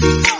Thank you.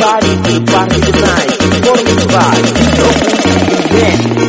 Everybody do party tonight. Form the vibe. Don't